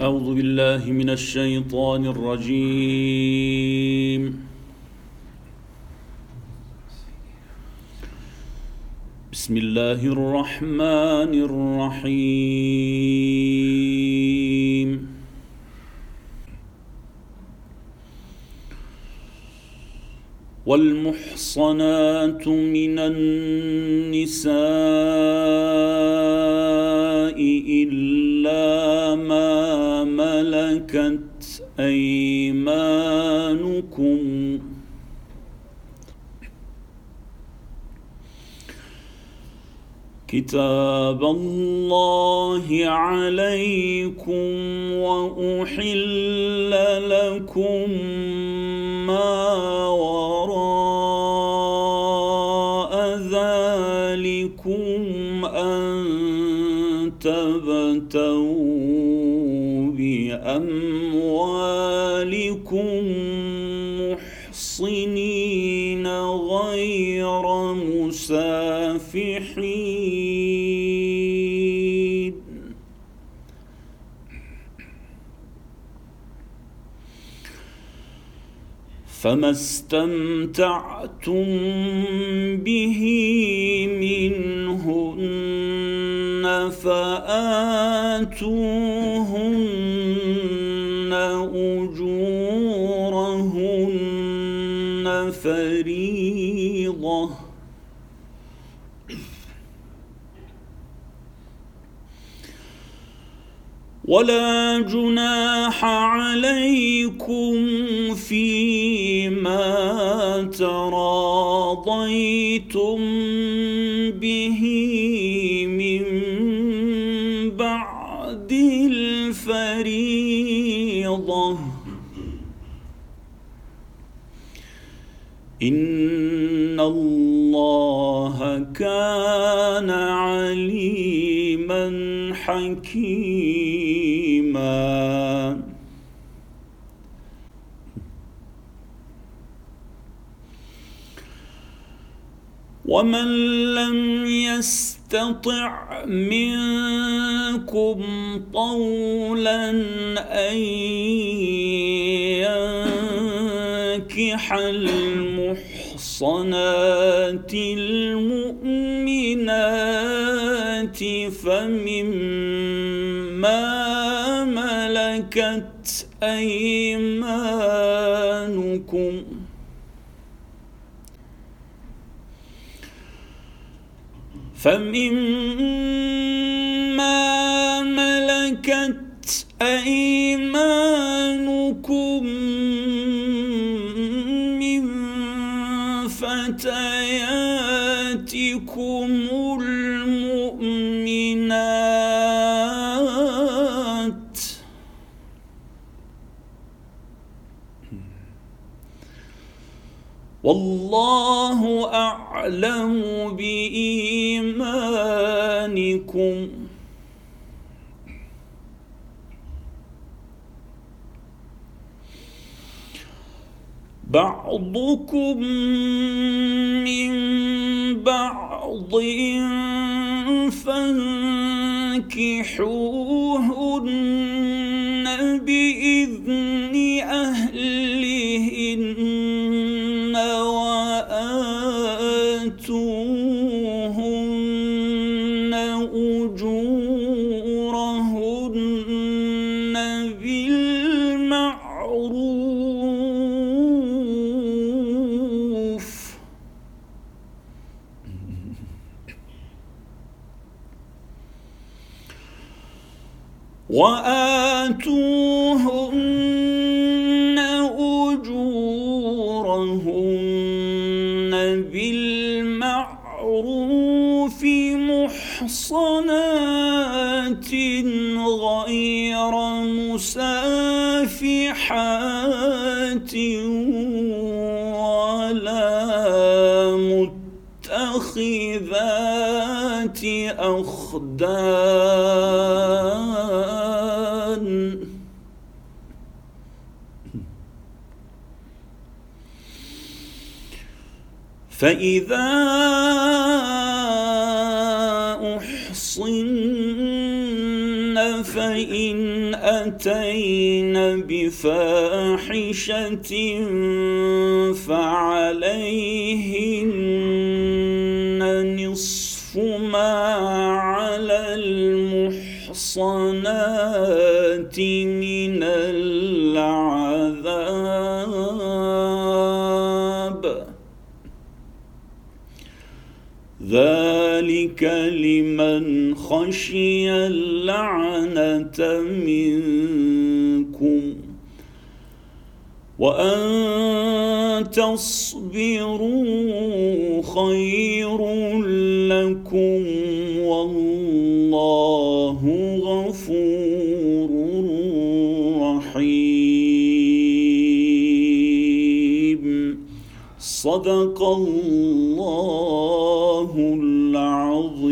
أعوذ بالله من الشيطان الرجيم. بسم الله الرحمن الرحيم. والمحصنات من النساء ملكت أيمانكم. كتاب الله عليكم وأحل لكم ذلكم أن تبتوا بأموالكم محصنين غير مسافحين. فما استمتعتم به منهن فآتوهن ولا جناح عليكم فيما تراضيتم به من بعد الفريضة. إن الله كان عليما حكيما ومن لم يستطع منكم طولا ان ينكح المحصنات المؤمنات فمما ملكت أيمانكم. فمما ملكت أيمانكم من فتياتكم والله أعلم بإيمانكم. بعضكم من بعض فانكحوهن بإذن أهلهن وآتوهن أجورهن بالمعروف محصنات غير مسافحات ولا متخذات أخدان فإذا أحصن فإن أتين بفاحشة فعليهن نصف ما المحصنات من العذاب. ذلك لمن خشي اللعنة منكم وأن تصبروا خير لكم والله صدق الله العظيم.